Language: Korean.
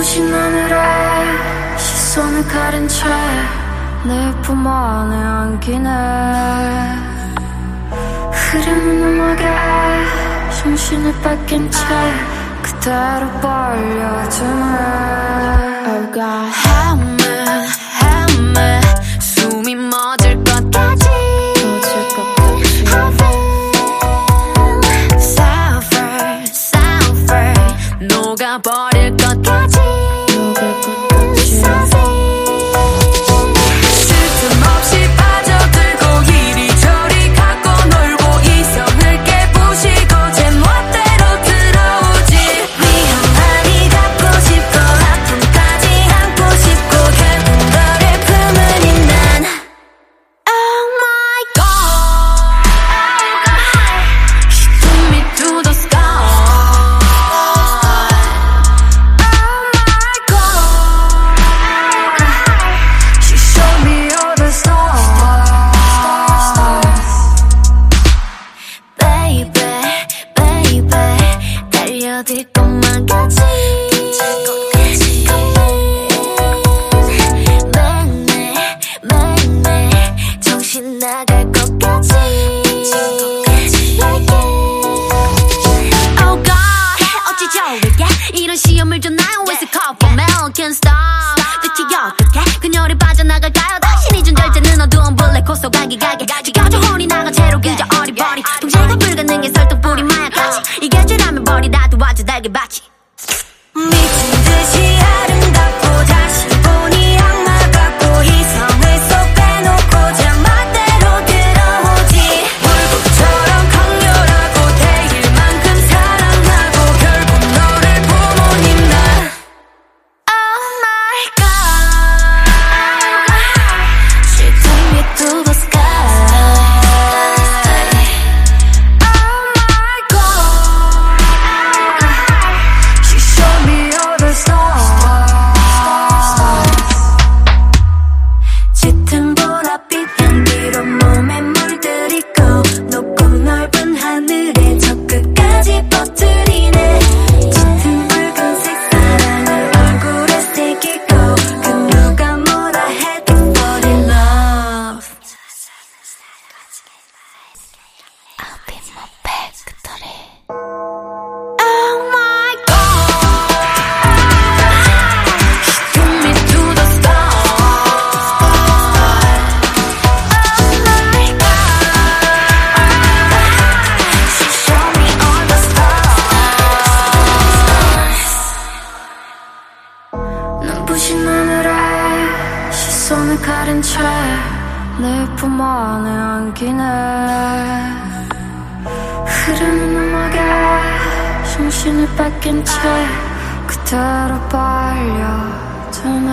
부신 하늘에 시선을 가린 채 내 품 안에 안기네. 흐르는 음악에 정신을 뺏긴 채 그대로 벌려주네. Oh God, how am I 불가능해 설득 뿌리 마약같이 이겨주라면 버리라도 와줘 날개 받지. 미친 듯이 눈부신 하늘에 시선을 가린 채 내 품 안에 안기네. 흐르는 음악에 정신을 뺏긴 채 그대로 빨려드네.